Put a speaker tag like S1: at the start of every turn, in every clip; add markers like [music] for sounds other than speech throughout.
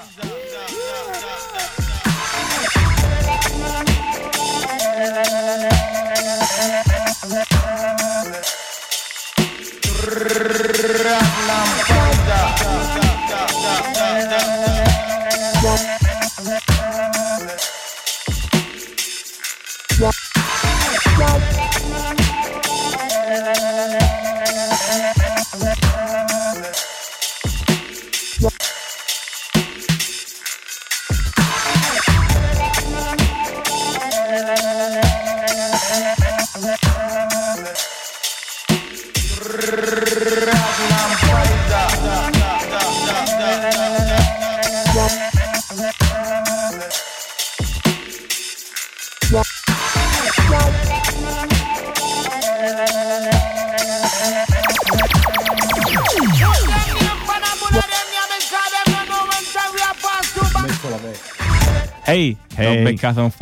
S1: Caesar.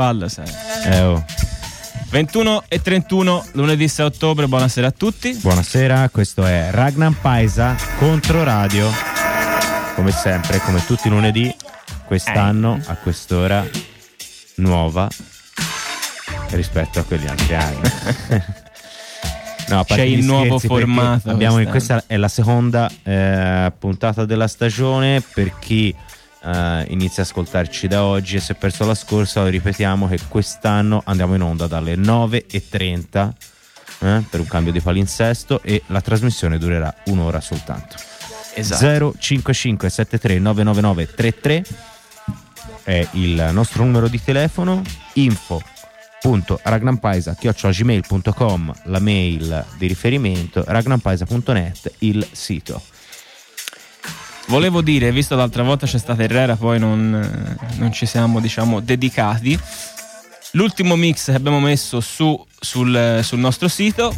S1: Fallo, sai. Eh, oh. 21 e 31, lunedì 6 ottobre, buonasera a tutti.
S2: Buonasera, questo è Ragnar Paisa contro Radio. Come sempre, come tutti i lunedì, quest'anno eh. a quest'ora nuova rispetto a quegli altri anni. [laughs]
S1: no, C'è il nuovo formato.
S2: Abbiamo, questa è la seconda eh, puntata della stagione per chi Uh, inizia a ascoltarci da oggi e se perso la scorsa ripetiamo che quest'anno andiamo in onda dalle 9.30 eh, per un cambio di palinsesto e la trasmissione durerà un'ora soltanto.
S1: Esatto.
S2: 055 73 999 33 è il nostro numero di telefono info ragnampaisa.gmail.com la mail di riferimento ragnampaisa.net il sito
S1: Volevo dire, visto l'altra volta c'è stata Herrera, poi non, non ci siamo, diciamo, dedicati. L'ultimo mix che abbiamo messo su, sul, sul nostro sito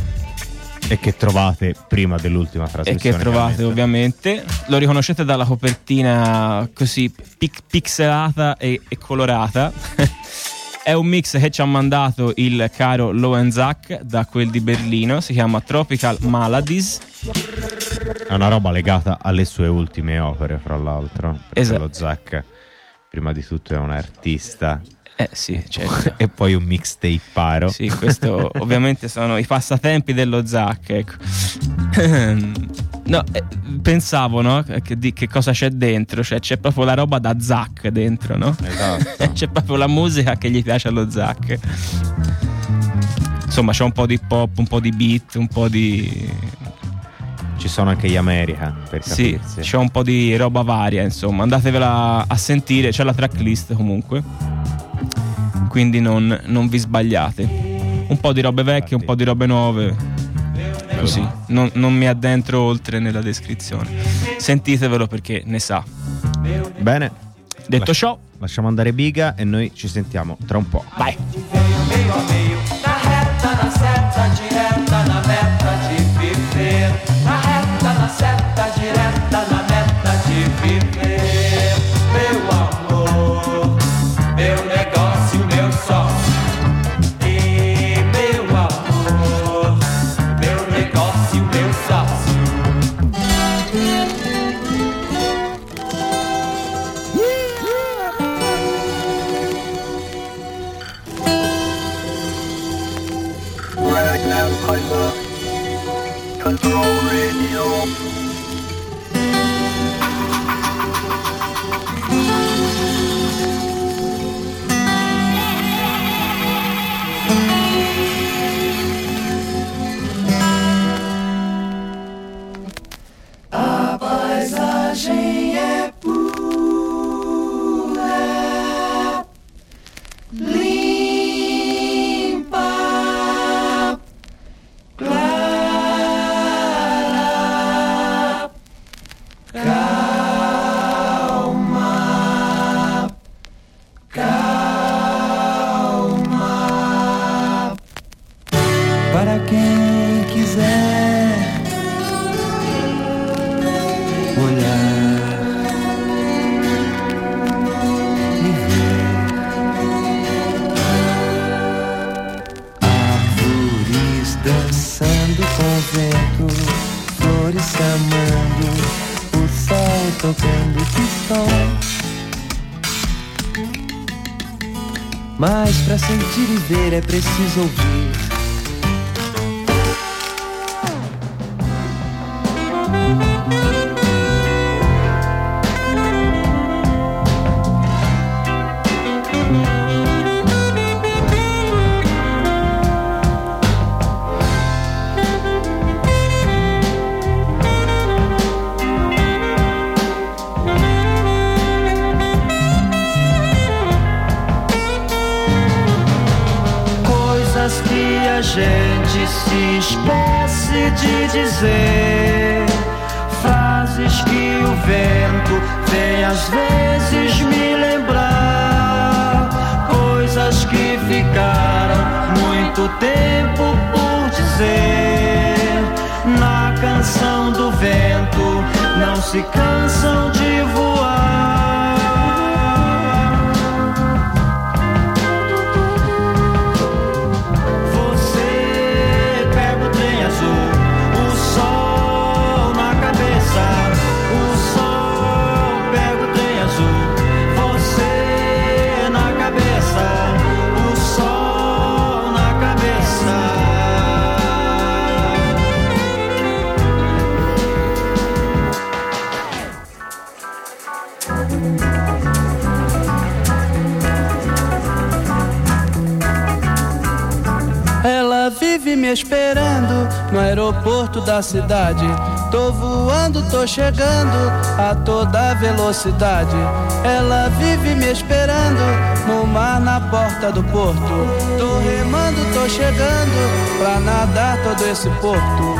S2: e che trovate prima dell'ultima trasmissione.
S1: E che trovate ovviamente. Lo riconoscete dalla copertina così pic- pixelata e, e colorata. [laughs] È un mix che ci ha mandato il caro Loenzak da quel di Berlino, si chiama Tropical Maladies.
S2: È una roba legata alle sue ultime opere, fra l'altro. Esatto. Lo Zac, prima di tutto, è un artista.
S1: Eh sì, certo. [laughs]
S2: e poi un mixtape paro.
S1: Sì, questo [laughs] ovviamente sono i passatempi dello Zac. Ecco. [clears throat] no, eh, pensavo, no? Che, di, che, cosa c'è dentro? Cioè, c'è proprio la roba da Zac dentro, no?
S2: Esatto. [laughs]
S1: c'è proprio la musica che gli piace allo Zac. Insomma, c'è un po' di pop, un po' di beat, un po' di
S2: ci sono anche gli America per
S1: capirsi. Sì, c'è un po' di roba varia, insomma. Andatevela a sentire, c'è la tracklist comunque quindi non, non, vi sbagliate. Un po' di robe vecchie, un po' di robe nuove. Così, non, non mi addentro oltre nella descrizione. Sentitevelo perché ne sa.
S2: Bene.
S1: Detto Lascia, ciò,
S2: lasciamo andare Biga e noi ci sentiamo tra un po'.
S1: vai
S3: Una Control Radio. É preciso ouvir. dizer frases que o vento vem às vezes me lembrar, coisas que ficaram muito tempo por dizer. Na canção do vento não
S4: se cansam de voar. Esperando no aeroporto da cidade. Tô voando, tô chegando a toda velocidade. Ela vive me esperando no mar na porta do porto. Tô remando, tô chegando pra nadar todo esse porto.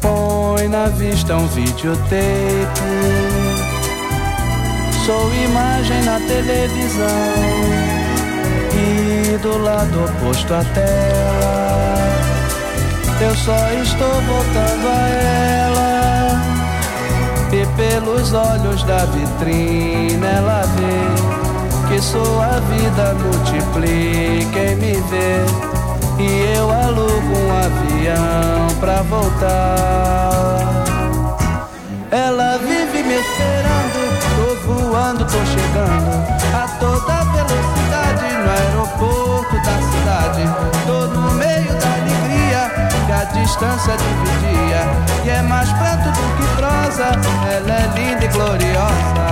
S4: Põe na vista um videotape. Sou imagem na televisão e do lado oposto à tela. Eu só estou voltando a ela. E pelos olhos da vitrine ela vê que sua vida multiplica em me ver. E eu alugo um avião pra voltar. Ela vive me esperando, tô voando, tô chegando a toda distância dividia. E é mais prato do que prosa, ela é linda e gloriosa.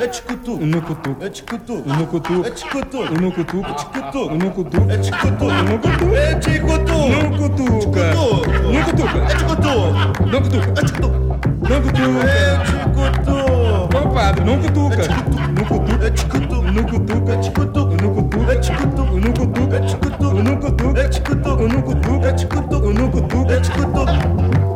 S4: É te cutu, no cutu, é te cutu, no cutu, é te cutu, no cutu, é te cutu, no cutu, é te cutu, no cutu, é te cutu, no
S5: cutu, é te cutu, no cutu, é te cutu, no cutu, é te cutu, no cutu, é te cutu. Não, padre, não cutuca. Não cutuca, não cutuca, não cutuca, não cutuca, não cutuca, não cutuca, não cutuca, não cutuca, não cutuca, não cutuca.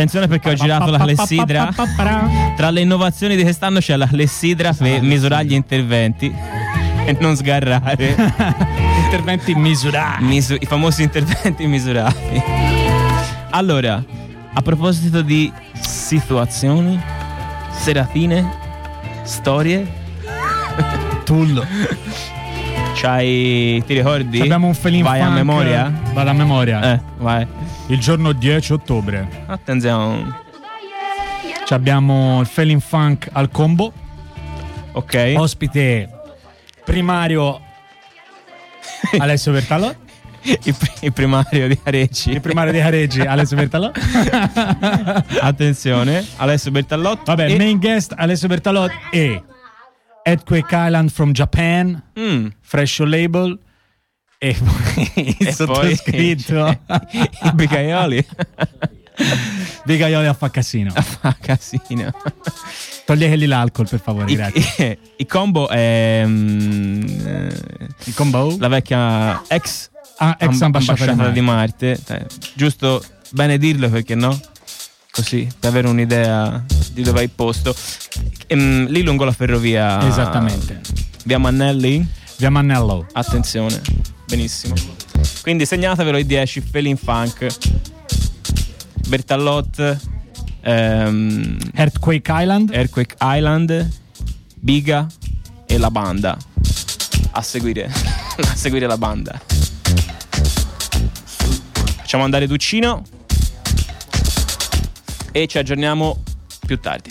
S1: Attenzione perché ho girato la clessidra. Tra le innovazioni di quest'anno c'è la clessidra per misurare gli interventi e non sgarrare. [laughs]
S6: Interventi misurati.
S1: Misu- I famosi interventi misurati. Allora, a proposito di situazioni, seratine, storie,
S6: Tullo. [laughs]
S1: c'hai. ti ricordi?
S6: Abbiamo un felin
S1: Vai a
S6: funk.
S1: memoria?
S6: Vado a memoria.
S1: Eh, vai.
S6: Il giorno 10 ottobre.
S1: Attenzione.
S6: Ci abbiamo il felin funk al combo.
S1: Ok.
S6: Ospite primario [laughs] Alessio Bertalò.
S1: il, pri- il primario di Areci.
S6: Il primario di Careggi Alessio Bertalò. [laughs]
S1: Attenzione, Alessio Bertallotto.
S6: Vabbè,
S1: e-
S6: main guest Alessio Bertalò e Earthquake Island from Japan,
S1: Mm,
S6: Fresh Label e poi [laughs] il
S1: e poi
S6: sottoscritto [laughs]
S1: i bicaioli. [laughs]
S6: Bigaioli a fa casino.
S1: Fa casino.
S6: Toglieteli l'alcol per favore,
S1: I,
S6: grazie.
S1: i- i combo è mm, eh,
S6: Il combo?
S1: la vecchia ex,
S6: Ah, ex
S1: amb-
S6: ambasciatore
S1: di Marte. Eh, giusto bene dirlo perché no? Così, per avere un'idea di dove hai posto. Ehm, lì lungo la ferrovia.
S6: Esattamente.
S1: Via Mannelli.
S6: Via Mannello.
S1: Attenzione, benissimo. Quindi segnatevelo i 10 Felin Funk, Bertallot, ehm,
S6: Earthquake Island.
S1: Earthquake Island, Biga e la banda. A seguire, [laughs] a seguire la banda. Facciamo andare Duccino e ci aggiorniamo più tardi.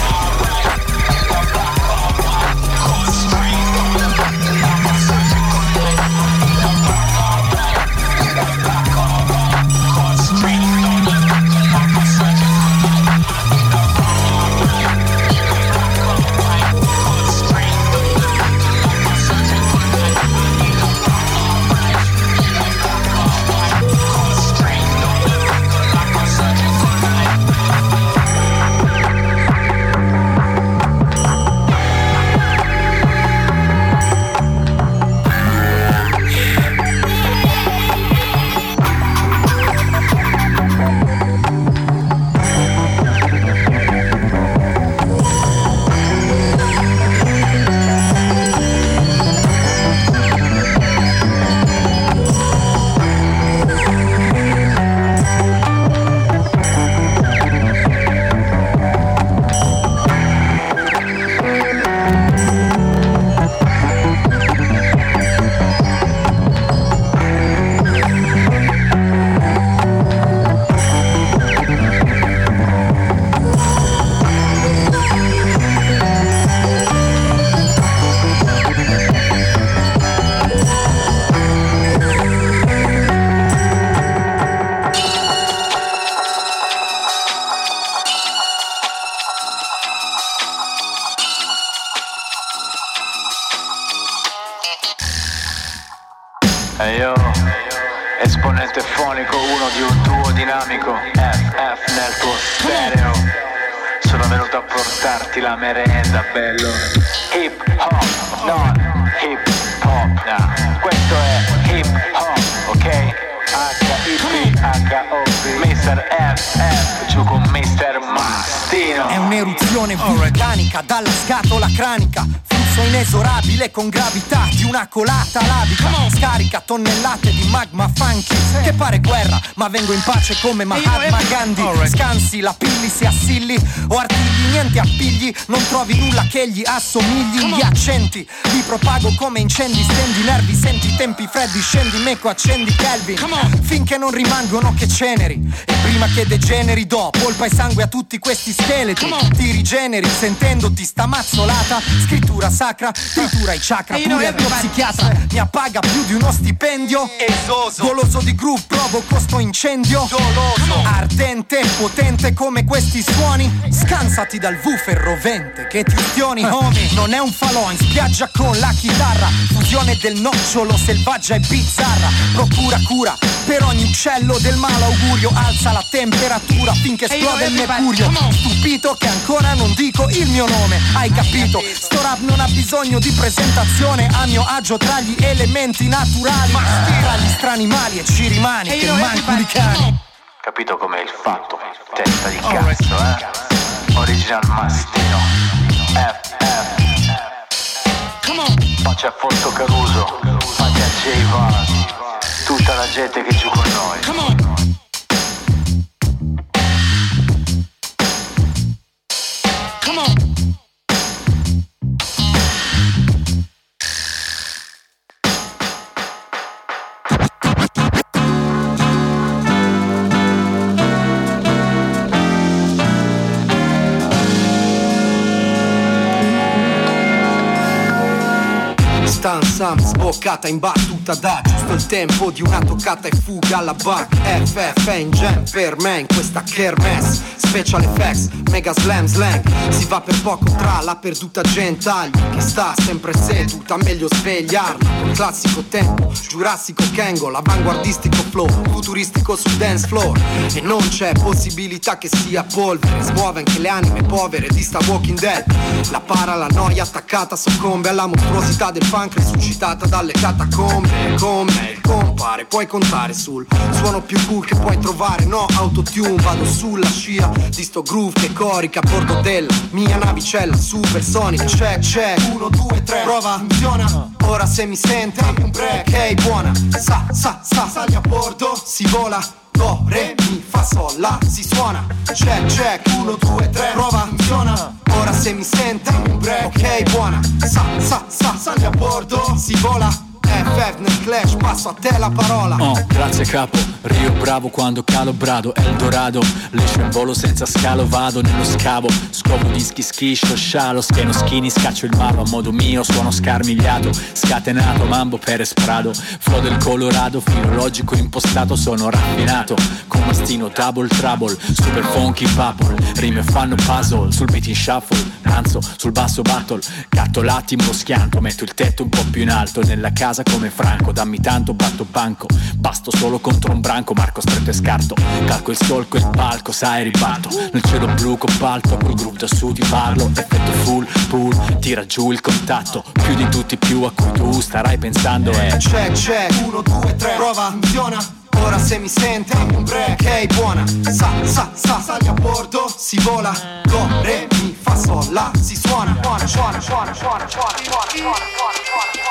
S7: fonico, uno di un tuo dinamico, FF nel tuo stereo. Sono venuto a portarti la merenda, bello. Hip hop, non hip hop, nah. questo è hip hop, ok? H-I-P-H-O-P Mr. F-F Giù con Mr. Mastino
S8: È un'eruzione vulcanica Dalla scatola cranica Flusso inesorabile con gravità di una colata labica. Scarica tonnellate di magma funky. Che pare guerra ma vengo in pace come Mahatma Gandhi. Scansi, la pilli, si assilli o artigli Niente appigli, non trovi nulla che gli assomigli. Gli accenti li propago come incendi. Stendi nervi, senti tempi freddi Scendi meco, accendi Kelvin. Finché non rimangono che ceneri prima che degeneri do polpa e sangue a tutti questi scheletri. Ti rigeneri sentendoti sta mazzolata. Scrittura sacra, tritura i chakra.
S9: Non
S8: Pure il tuo psichiatra mi appaga più di uno stipendio. Esoso. Goloso di groove provoco sto incendio. Doloso Ardente, potente come questi suoni. Scansati dal woofer rovente che ti ustioni homie. Non è un falò in spiaggia con la chitarra. Fusione del nocciolo selvaggia e bizzarra. Procura cura per ogni uccello del malo augurio Alza la temperatura finché esplode il mercurio.
S9: Come on.
S8: Stupito che ancora non dico il mio nome. Hai capito? Sto rap non ha bisogno di presentazione A mio agio tra gli elementi naturali. Tra gli strani mali e ci rimani
S9: E
S8: che manco di cani
S7: Capito com'è il fatto? Testa di cazzo, eh? Original Mastino. F, F
S9: Come on.
S7: Pace a Forzo Caruso. Pace a J Vaz. Tutta la gente che giù con noi
S9: Come on.
S8: Stanza sboccata in battuta da giusto il tempo di una toccata e fuga alla back FF è in jam per me in questa kermesse. Special effects, mega slam slang. Si va per poco tra la perduta gentaglia Che sta sempre seduta, meglio svegliarla. Col classico tempo, giurassico Kangol Avanguardistico flow, futuristico sul dance floor. E non c'è possibilità che sia polvere. Smuove anche le anime povere di sta Walking Dead. La para, la noia attaccata soccombe Alla mostruosità del funk risuscitata dalle catacombe. Come compare, puoi contare sul suono più cool che puoi trovare No autotune, vado sulla scia di sto groove che corica a bordo della mia navicella. Supersonica Check, check, 1, 2, 3, prova, funziona. Ora se mi sente, un break, ok, buona. Sa, sa, sa, sali a bordo, si vola Do, re, mi, fa, sol, la, si suona. Check, check, 1, 2, 3, prova, funziona. Ora se mi break, ok, buona. Sa, sa, sa, sali a bordo, si vola FF nel clash, passo a te la parola.
S10: Oh, grazie capo, Rio bravo quando calo brado Eldorado, liscio in volo senza scalo Vado nello scavo, scopo dischi schiscio Scialo, scheno schini, scaccio il malo A modo mio, suono scarmigliato Scatenato, mambo per esprado. Flow del Colorado, filologico impostato Sono raffinato, con mastino double trouble Super funky bubble, rime fanno puzzle Sul beat in shuffle, danzo, sul basso battle. Catto l'attimo, lo schianto Metto il tetto un po' più in alto. Nella casa come Franco, dammi tanto, batto banco. Basto solo contro un branco, marco stretto e scarto. Calco il solco e il palco, sai ribalto. Nel cielo blu cobalto, col groove da su ti parlo Effetto full, pull, tira giù il contatto. Più di tutti più a cui tu starai pensando è
S8: Check, check, 1, 2, 3, prova, funziona. Ora se mi sente, un break, ok, buona. Sa, sa, sa, sali a bordo, si vola. Do, re, mi, fa, sol, la, si suona. Suona, suona, suona, suona, suona, suona, suona, suona, suona, suona,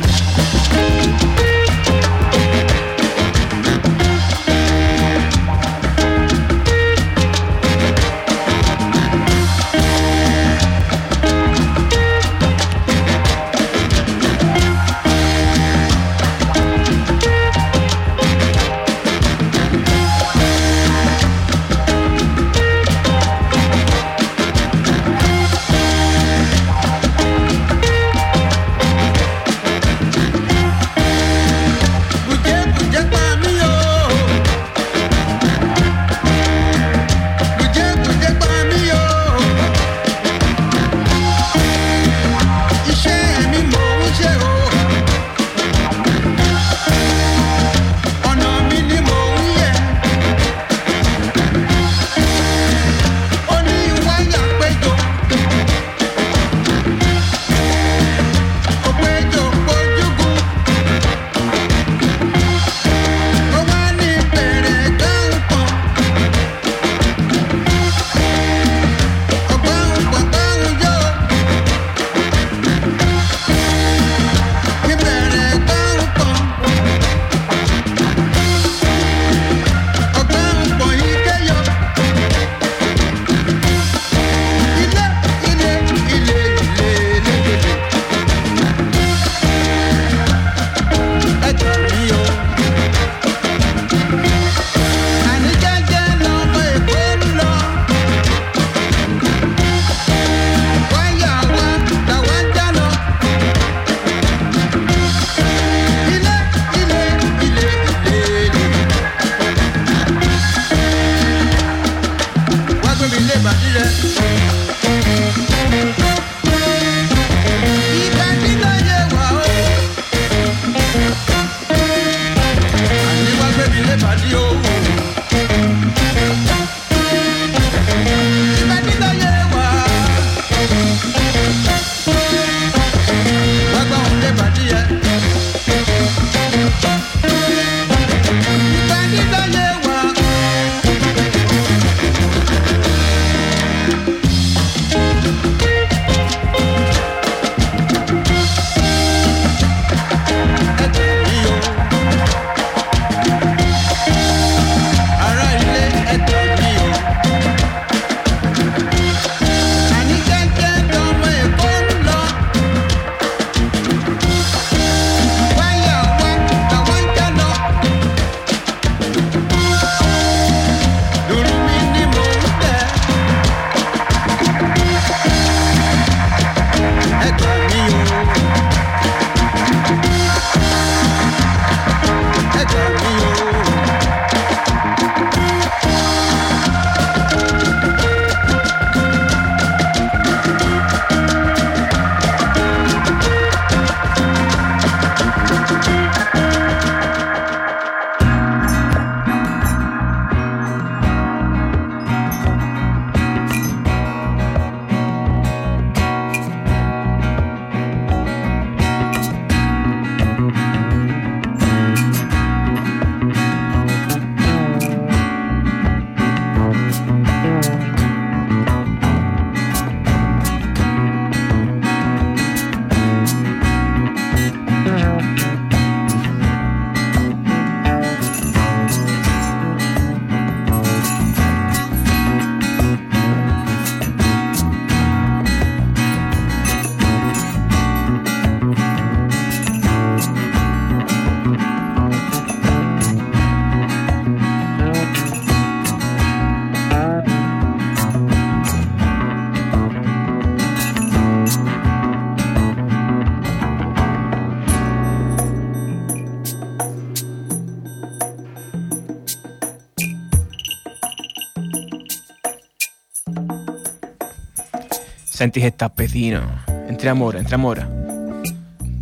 S1: Senti che tappetino. Entriamo ora, entriamo ora.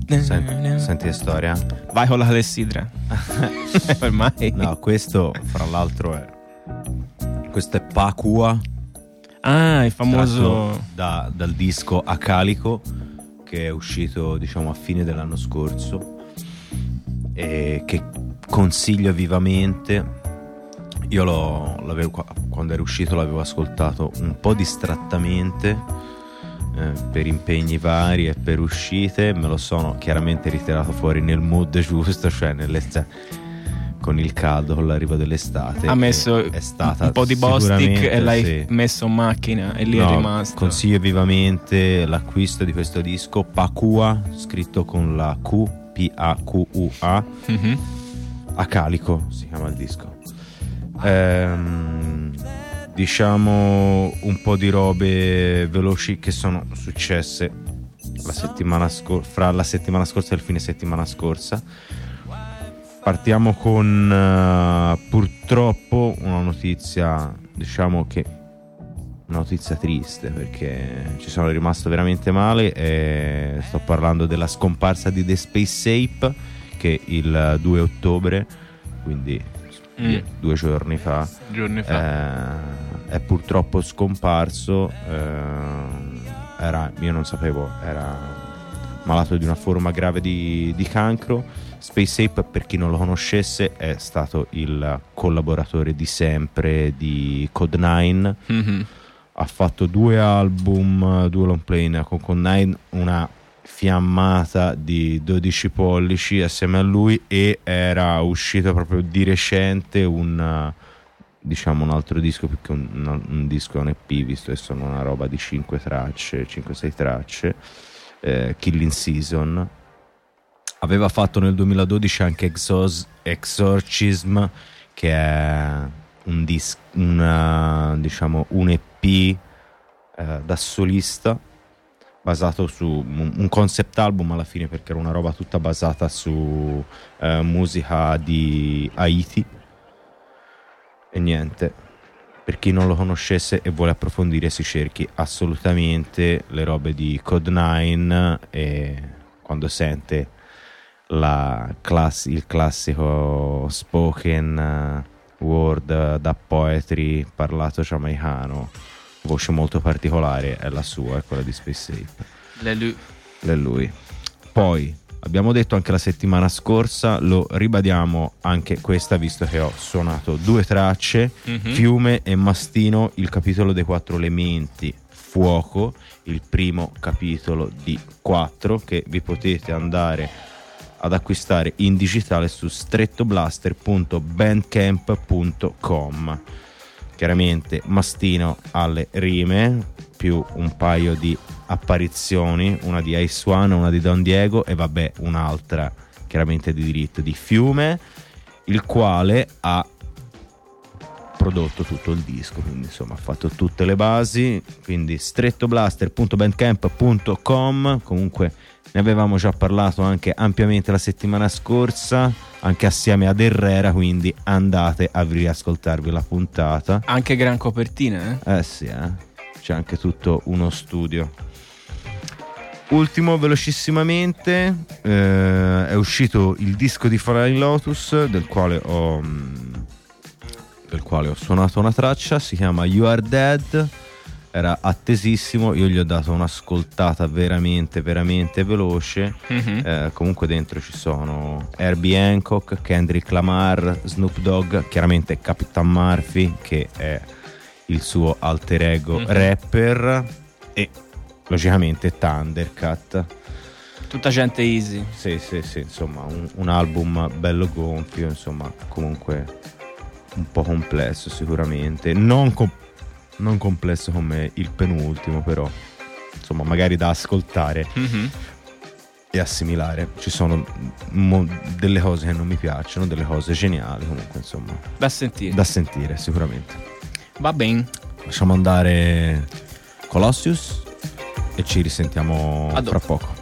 S2: Senti, senti che storia?
S1: Vai con la clessidra. [laughs] Ormai.
S2: No, questo fra l'altro è. Questo è Pakua.
S1: Ah, il famoso.
S2: da- dal disco Acalico che è uscito diciamo a fine dell'anno scorso e che consiglio vivamente. Io l'avevo, qua- quando era uscito l'avevo ascoltato un po' distrattamente eh, per impegni vari e per uscite, me lo sono chiaramente ritirato fuori nel mood giusto, cioè nell'estate con il caldo, con l'arrivo dell'estate.
S1: Ha messo
S2: è
S1: un po' di Bostic e l'hai
S2: sì.
S1: messo in macchina e lì è
S2: No,
S1: rimasto.
S2: Consiglio vivamente l'acquisto di questo disco Pakua, scritto con la Q, P-A-Q-U-A,
S1: Mhm.
S2: Acalico si chiama il disco. Ehm, diciamo un po' di robe veloci che sono successe la settimana scor- fra la settimana scorsa e il fine settimana scorsa. Partiamo con eh, purtroppo una notizia, diciamo che una notizia triste perché ci sono rimasto veramente male e sto parlando della scomparsa di The Space Ape che il 2 ottobre, quindi
S1: Mm.
S2: due giorni fa,
S1: Giorni
S2: eh, è purtroppo scomparso. eh, era, io non sapevo, era malato di una forma grave di, di cancro. Space Ape, per chi non lo conoscesse, è stato il collaboratore di sempre di Code9
S1: Mhm.
S2: ha fatto due album, due long play con Code9, una fiammata di 12 pollici assieme a lui e era uscito proprio di recente un diciamo un altro disco più che un, un- un disco un EP visto che sono una roba di 5 tracce 5-6 tracce eh, Killing Season. Aveva fatto nel 2012 anche Exos- Exorcism che è un, dis- una- diciamo, un EP eh, da solista basato su un un concept album alla fine perché era una roba tutta basata su eh, musica di Haiti e niente. Per chi non lo conoscesse e vuole approfondire si cerchi assolutamente le robe di Code9 e quando sente la class- il classico spoken eh, word eh, da poetry parlato giamaicano voce molto particolare è la sua è quella di Space Ape.
S1: Le lu-
S2: è lui. Poi abbiamo detto anche la settimana scorsa, lo ribadiamo anche questa visto che ho suonato due tracce,
S1: Mhm.
S2: Fiume e Mastino, il capitolo dei quattro elementi, Fuoco, il primo capitolo di quattro che vi potete andare ad acquistare in digitale su strettoblaster.bandcamp.com. Chiaramente Mastino alle rime, più un paio di apparizioni, una di Ice One, una di Don Diego e vabbè un'altra chiaramente di diritto di Fiume, il quale ha prodotto tutto il disco, quindi insomma ha fatto tutte le basi, quindi strettoblaster.bandcamp.com, comunque ne avevamo già parlato anche ampiamente la settimana scorsa, anche assieme ad Herrera, quindi andate a riascoltarvi la puntata.
S1: Anche gran copertina, eh?
S2: Eh sì, eh. c'è anche tutto uno studio. Ultimo, velocissimamente, eh, è uscito il disco di Flying Lotus, del quale ho, mm, del quale ho suonato una traccia, si chiama You Are Dead, era attesissimo, io gli ho dato un'ascoltata veramente, veramente veloce.
S1: Mhm.
S2: Eh, comunque dentro ci sono Herbie Hancock, Kendrick Lamar, Snoop Dogg, chiaramente Capitan Murphy che è il suo alter ego
S1: Mhm.
S2: rapper e logicamente Thundercat.
S1: Tutta gente easy.
S2: Sì, sì, sì, insomma, un, un album bello gonfio, insomma, comunque un po' complesso sicuramente. Non, com- non complesso come il penultimo, però, insomma, magari da ascoltare
S1: Mhm.
S2: e assimilare. Ci sono mo- delle cose che non mi piacciono, delle cose geniali, comunque, insomma,
S1: Da sentire.
S2: da sentire sicuramente.
S1: Va bene.
S2: Lasciamo andare Colossius e ci risentiamo
S1: A dopo.
S2: fra poco.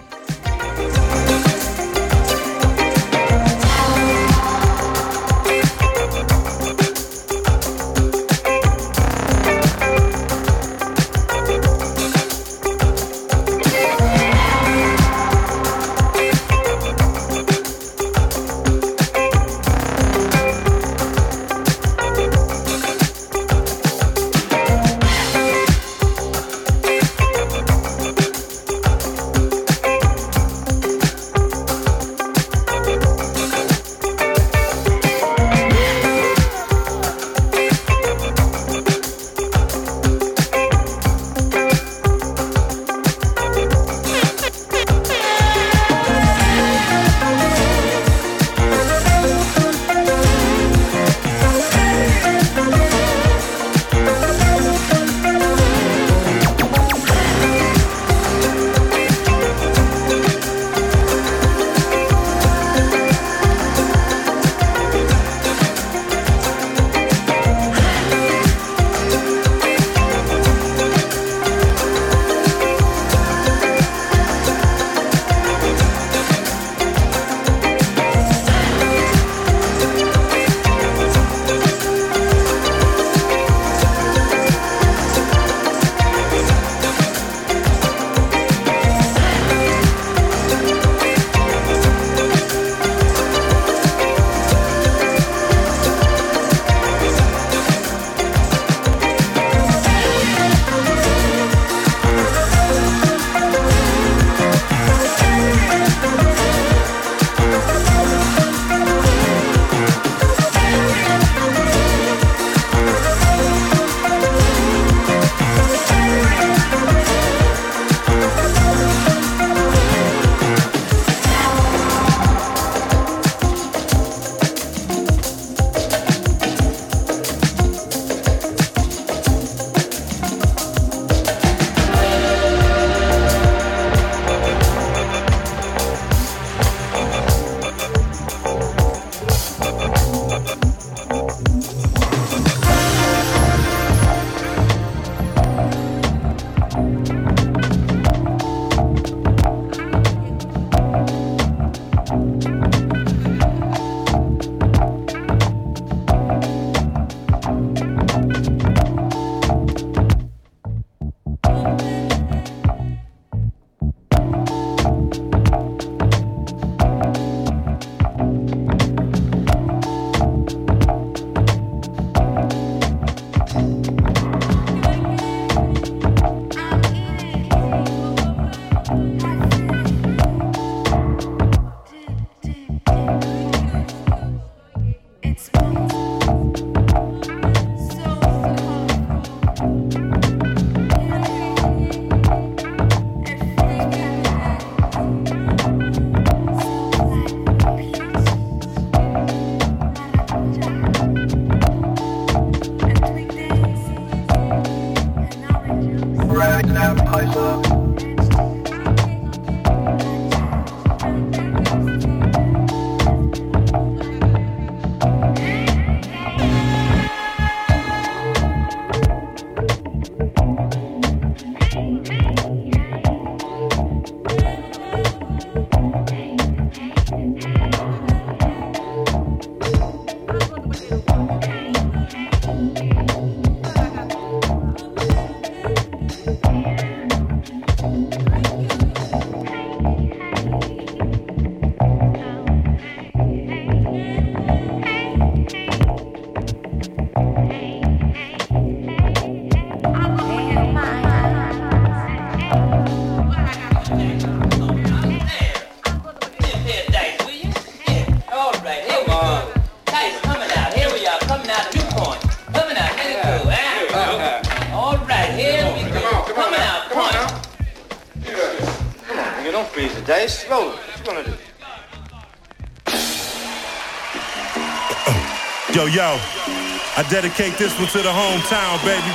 S11: Dedicate this one to the hometown, baby.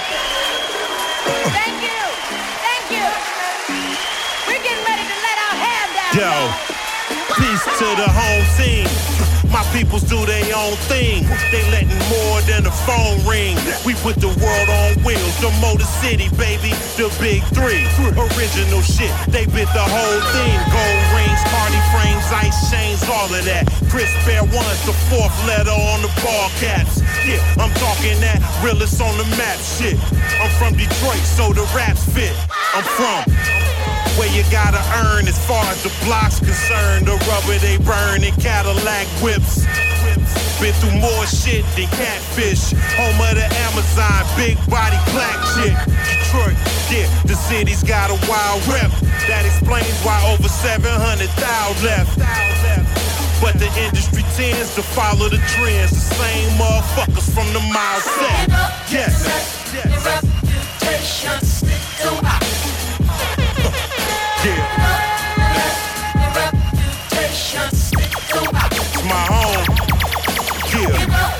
S12: Thank you. Thank you. We're getting ready to let our hair down.
S11: Yo, peace to the home team. My peoples do their own thing. They letting more than a phone ring. We put the world on wheels. The Motor City, baby. The big three. Original shit. They bit the whole thing. Gold rings, party frames, ice chains, all of that. Chris Bear one's the fourth letter on the ball caps. I'm talking that realest on the map shit. I'm from Detroit, so the raps fit. I'm from where you gotta earn as far as the block's concerned. The rubber they burn in Cadillac whips. Been through more shit than catfish. Home of the Amazon, big body black chick. Detroit, yeah, the city's got a wild rep. That explains why over 700,000 left. But the industry tends to follow the trends. The same motherfuckers from the mile set. Yes. It's my home. Yeah.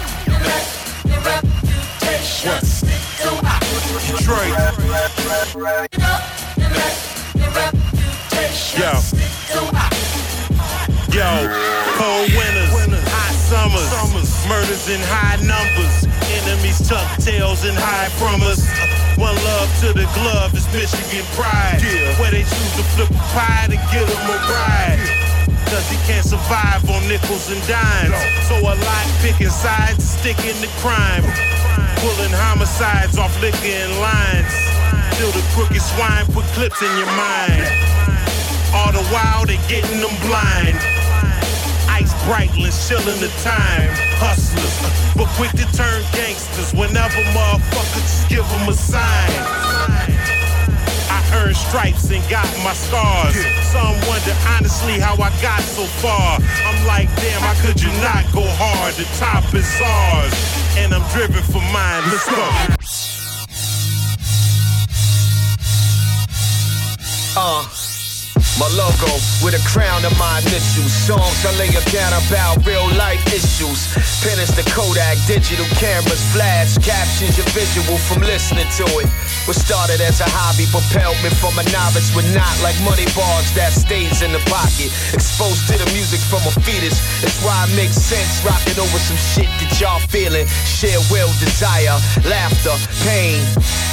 S11: Detroit. Yo. Yo. Cold winters, hot summers, murders in high numbers. Enemies tuck tails and hide from us. One love to the glove is Michigan pride. Where they choose to flip a pie to get them a ride. Cause he can't survive on nickels and dimes. So a lot picking sides, sticking to crime. Pulling homicides off liquor and lines. Till the crooked swine put clips in your mind. All the while they getting them blind. Ice Breitling, shilling the time. Hustlers, but quick to turn gangsters whenever motherfuckers just give them a sign. I earned stripes and got my scars. Some wonder honestly how I got so far. I'm like, damn, how could you not go hard? The top is ours, and I'm driven for mine. Let's go.
S13: Uh, my logo with a crown of my initials. Songs I lay down about real life issues. Pen is the Kodak, digital cameras, flash captions your visual from listening to it. What started as a hobby propelled me from a novice with not like money bars that stays in the pocket. Exposed to the music from a fetus. That's why it makes sense rocking over some shit that y'all feeling. Share will, desire, laughter, pain.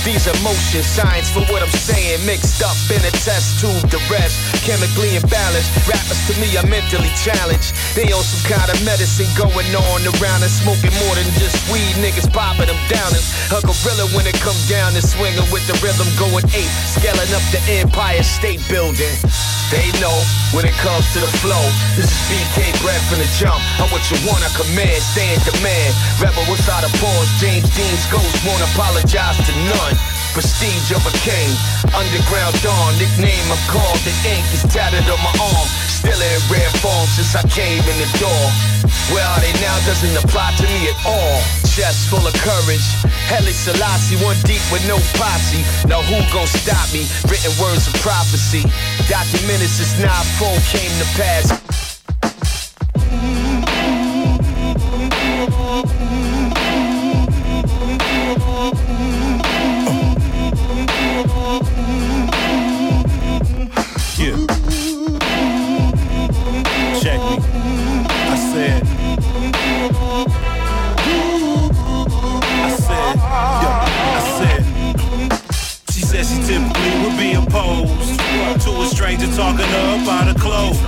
S13: These emotions, signs for what I'm saying, mixed up in a test tube. The rest chemically imbalanced. Rappers to me are mentally challenged. They on some kind of medicine going on around and smoking more than just weed. Niggas popping them downers. A gorilla when it come down and swinging with the rhythm going eight, scaling up the Empire State Building. They know when it comes to the flow. This is BK bred from the jump. I'm what you want, I command, stay in demand. Rebel without a pause, James Dean's ghost won't apologize to none. Prestige of a king, underground dawn, nickname I'm called. The ink is tatted on my arm, still in rare form since I came in the door. Where are they now doesn't apply to me at all. Chest full of courage, Heli Selassie, one deep with no posse. Now who gon' stop me? Written words of prophecy, documented since 9-4 came to pass.
S11: To a stranger talking about a clothes.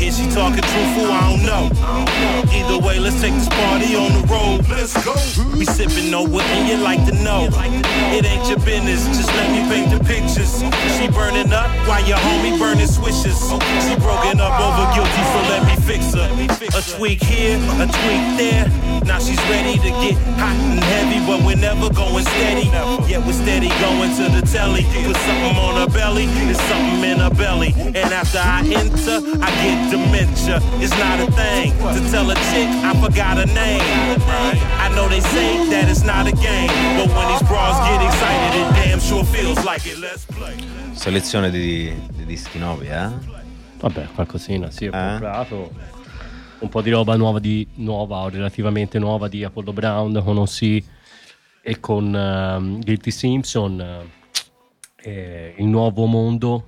S11: Is she talking truthful? I don't know. Either way, let's take this party on the road. Let's go. We sipping over and you like to know. It ain't your business, just let me paint the pictures. She burning up while your homie burning swishes. She broken up over guilty, so let me fix her. A tweak here, a tweak there. Now she's ready to get hot and heavy, but we're never going steady. Yet we're steady going to the telly. Put something on her belly, there's something in her belly. And after I enter, I get dementia. It's not a thing to tell a chick I forgot her name. I know they say that it's not a game, but when these bras get excited, it damn sure feels like it. Let's play.
S2: Selezione di, di dischi nuovi, eh?
S14: Vabbè, qualcosina, sì, ho comprato un po' di roba nuova, di, nuova o relativamente nuova di Apollo Brown con OC e con ehm, Guilty Simpson, eh, il nuovo mondo,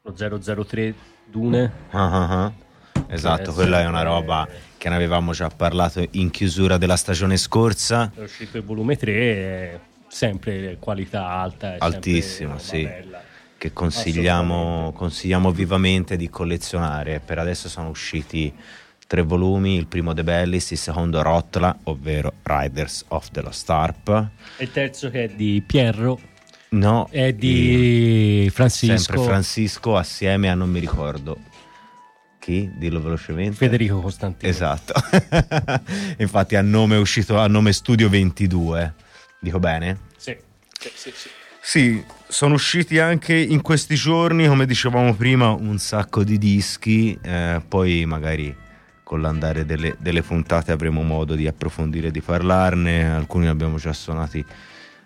S14: lo 003 Dune.
S2: Ah. Esatto,
S14: Che
S2: quella è una roba che ne avevamo già parlato in chiusura della stagione scorsa.
S14: È uscito il volume 3, è sempre qualità alta.
S2: Altissimo, sì.
S14: bella.
S2: Che consigliamo, consigliamo vivamente di collezionare. Per adesso sono usciti tre volumi: il primo De Bellis, il secondo Rotla, ovvero Riders of the Lost Harp.
S14: E il terzo che è di Pierro,
S2: No,
S14: è di Francisco.
S2: sempre Francisco assieme a non mi ricordo chi, dillo velocemente.
S14: Federico Costantino.
S2: Esatto. [laughs] Infatti a nome è uscito a nome Studio 22. Dico bene?
S14: Sì, sì, sì, sì.
S2: Sì, sono usciti anche in questi giorni, come dicevamo prima, un sacco di dischi, eh, poi magari con l'andare delle, delle puntate avremo modo di approfondire e di parlarne, alcuni li abbiamo già suonati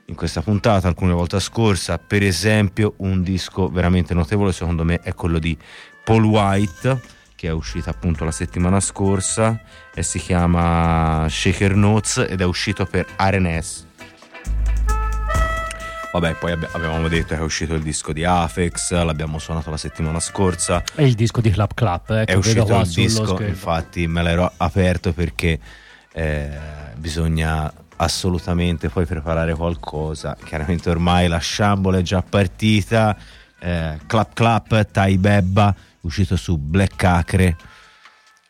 S2: in questa puntata, alcune volta scorsa, per esempio un disco veramente notevole secondo me è quello di Paul White, che è uscito appunto la settimana scorsa e si chiama Shaker Notes ed è uscito per RNS. Vabbè, poi abbi- avevamo detto che è uscito il disco di Afex, l'abbiamo suonato la settimana scorsa.
S14: È il disco di Clap Clap, eh,
S2: è uscito il disco,
S14: schermo.
S2: infatti me l'ero aperto perché eh, bisogna assolutamente poi preparare qualcosa. Chiaramente ormai la sciambola è già partita. Eh, clap Clap, Tai Bebba, uscito su Black Acre.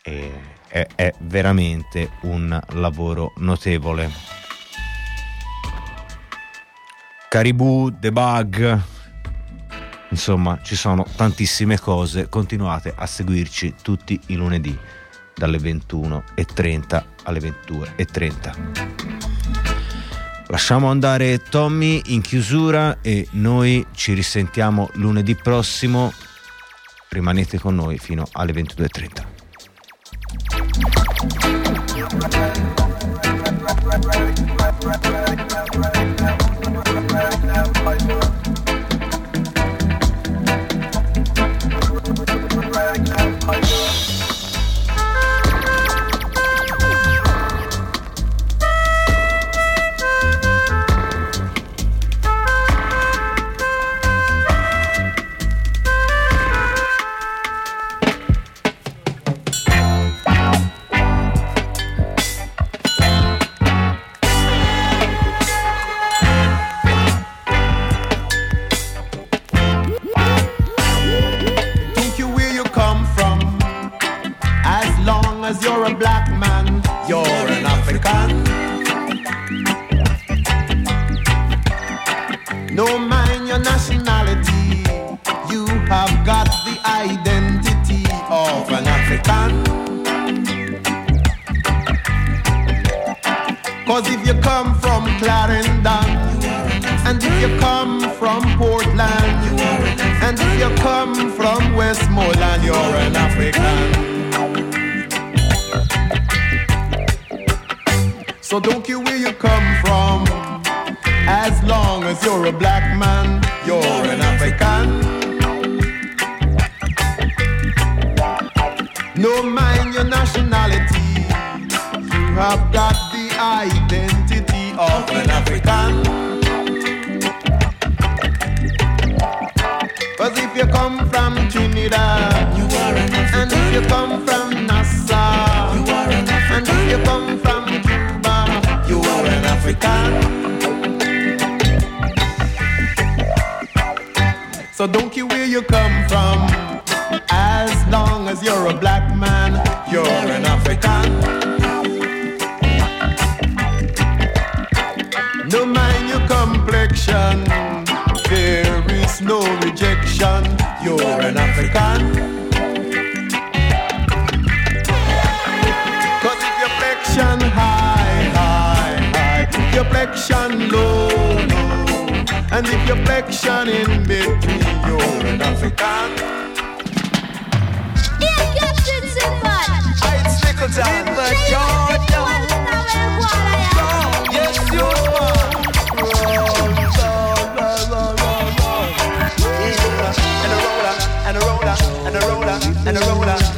S2: E è, è veramente un lavoro notevole. Caribou, The Bug, insomma ci sono tantissime cose, continuate a seguirci tutti i lunedì dalle 21.30 alle 22.30. Lasciamo andare Tommy in chiusura e noi ci risentiamo lunedì prossimo. Rimanete con noi fino alle 22.30.
S15: Cause if you come from Clarendon, and if you come from Portland, and if you come from Westmoreland, you're an African. So don't care where you come from, as long as you're a black man, you're an African. No mind your nationality, you have got identity of an African. Cause if you come from Trinidad, you are an African. And if you come from Nassau, you are an African. And if you come from Cuba, you are an African. So don't care where you come from, as long as you're a black And if you're flexion in between, you're an African. In the Yes, you are. And a roller, and a roller, and a roller, and a roller.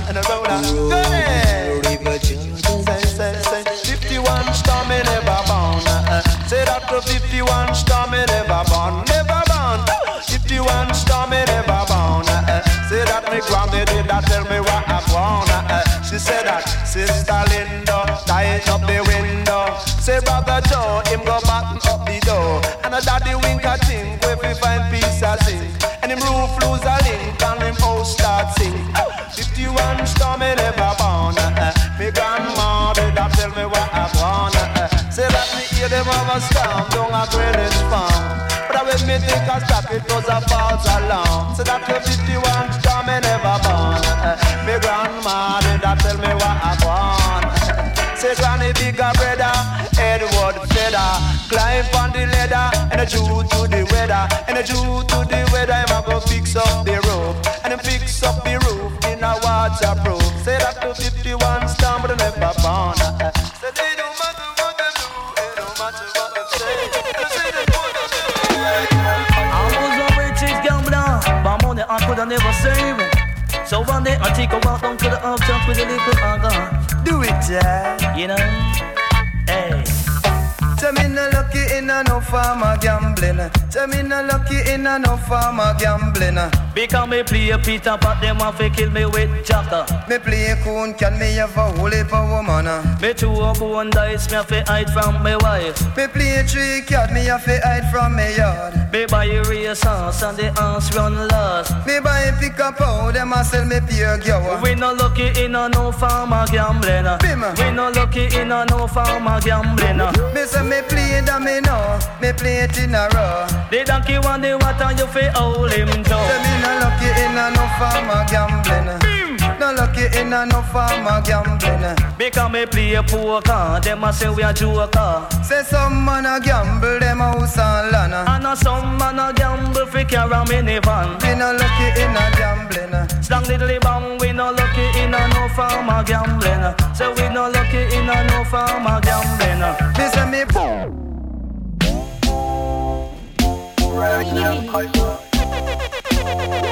S15: Born, never born. 51 storm me never born. Uh. Say that me granny did that tell me what I want. Uh, uh. She said that sister Linda tighten up the window. Say brother Joe him go button up the door. And a daddy wink a think where we find peace I sing. And him roof lose a link and him house start sing. 51 storm me never born. Uh. Me grandma did that tell me what I want. Say that me hear them have a storm down a Greenwich farm. But me think I stop it was a false alarm. Say that the 51 storm me never born. Uh, uh. Me grandma did that tell me what I want. Say granny bigger brother, Edward feather, climb on the ladder and a Jew to the weather, and a Jew to the weather. Him a go fix up the roof, and him fix up the roof in a waterproof. Say that to 51 storm, but never
S16: never save it. So one day I take a walk down to the uptown with a little alcohol.
S17: Do it, Jack.
S16: You know? Hey.
S17: Tell me no lucky in a no farmer gambling. Tell me no lucky in a no farmer gambling. Uh.
S16: Because me play a Peter Pat, them want to kill me with Jacka.
S17: Me play a coon, can me have a whole heap of woman. Uh.
S16: Me two a bone dice, me have to hide from my wife.
S17: Me play a three cat, me have to hide from me yard.
S16: Me buy a race horse and the horse run last.
S17: Me buy a pick up how them a sell me pure gower. Uh.
S16: We no lucky in a no farmer gambling. We no lucky in a no farmer gambling.
S17: Me say me play that me know, me play it in a row.
S16: The donkey want the water, you fi hold him down.
S17: Say me no lucky in a no farmer gambling. No lucky in a no farmer gambling.
S16: Because me play poker, them a say we a joker.
S17: Say some man a gamble, them house and land.
S16: And a some man a gamble fi carry a minivan.
S17: We no lucky in a gambling.
S16: Slang diddly bang, we no lucky in a no farmer gambling. Say we no lucky in a no farmer gambling.
S17: Me say me boom.
S15: Ragnar Piper.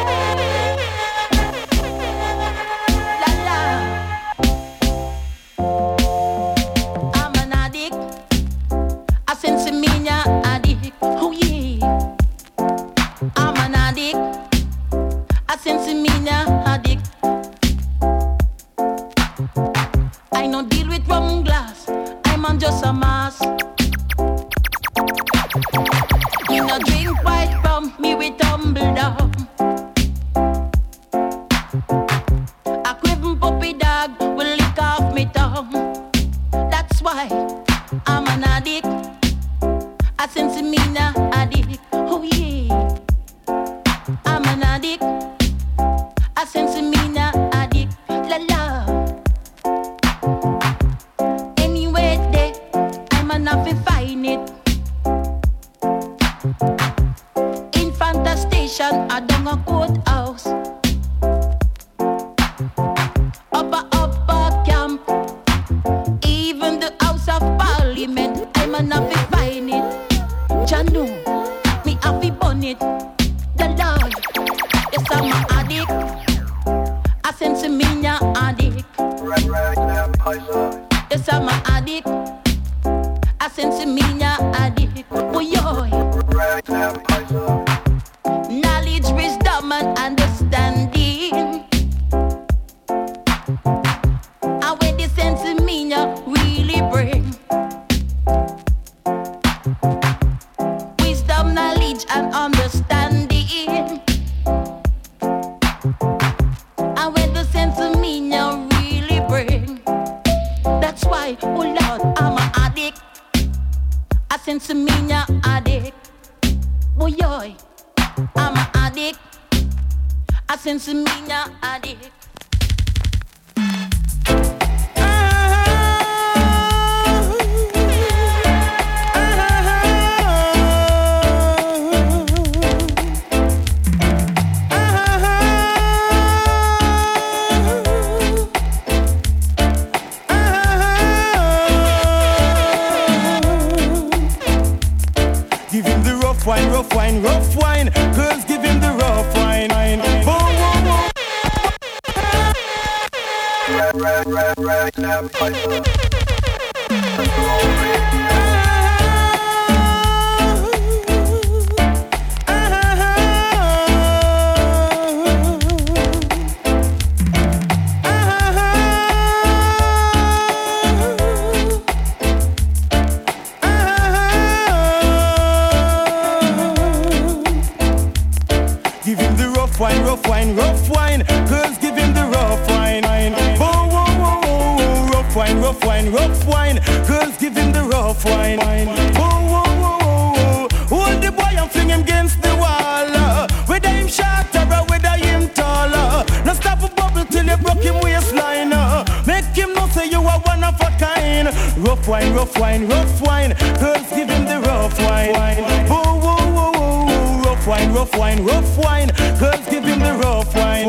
S15: Wine. Whoa, whoa. Rough wine, rough wine, rough wine. Girls, give him the rough wine.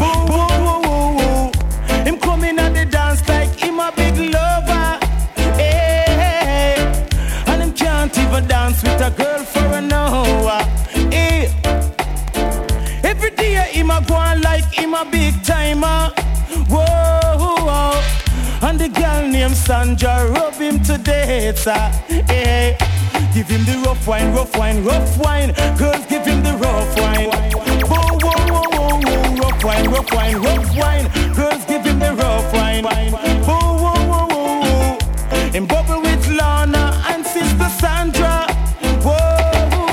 S15: Whoa, whoa. Him coming at the dance like him a big lover. Hey, and him can't even dance with a girl for an hour. Hey. Every day him a go like him a big timer. Whoa. And the girl named Sandra rub him to death. sir. Hey. Give him the rough wine, rough wine, rough wine. Girls, give him the rough wine. Whoa, whoa, whoa, whoa, whoa. Rough wine, rough wine, rough wine. Girls, give him the rough wine. Whoa, whoa, whoa, whoa, whoa. In bubble with Lana and Sister Sandra. Whoa,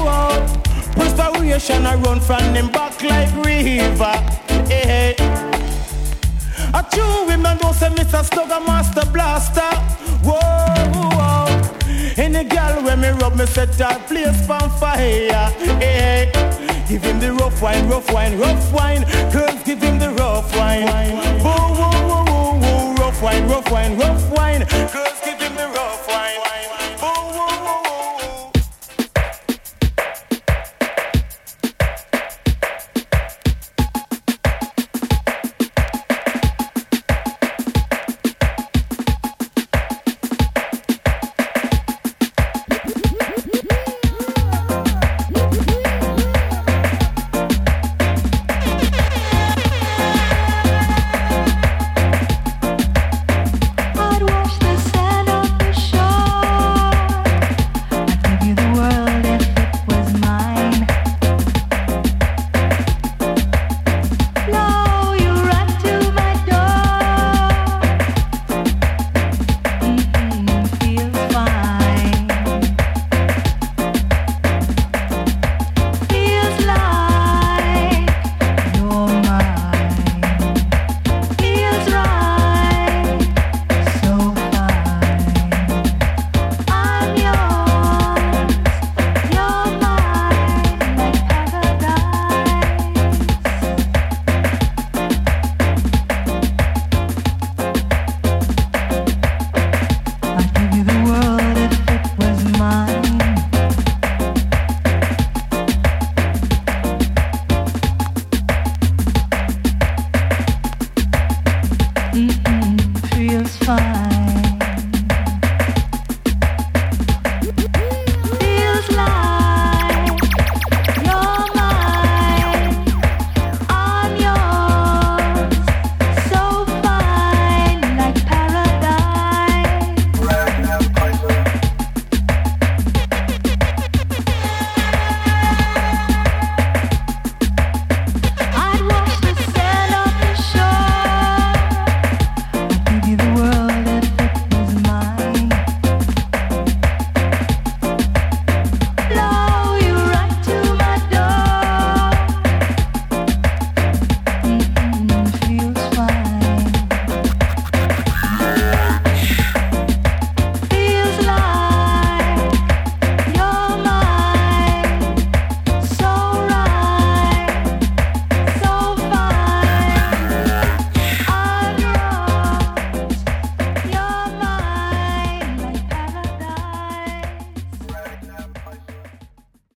S15: whoa. Perspiration I run from them back like river. Hey. I chew him and go say Mr. Stugger Master Blaster. Whoa. Any girl when me rub me set her place on fire. Hey, give him the rough wine, rough wine, rough wine. Girls, give him the rough wine. Whoa, whoa, whoa, whoa, whoa, rough wine, rough wine, rough wine. Girls, give him the rough.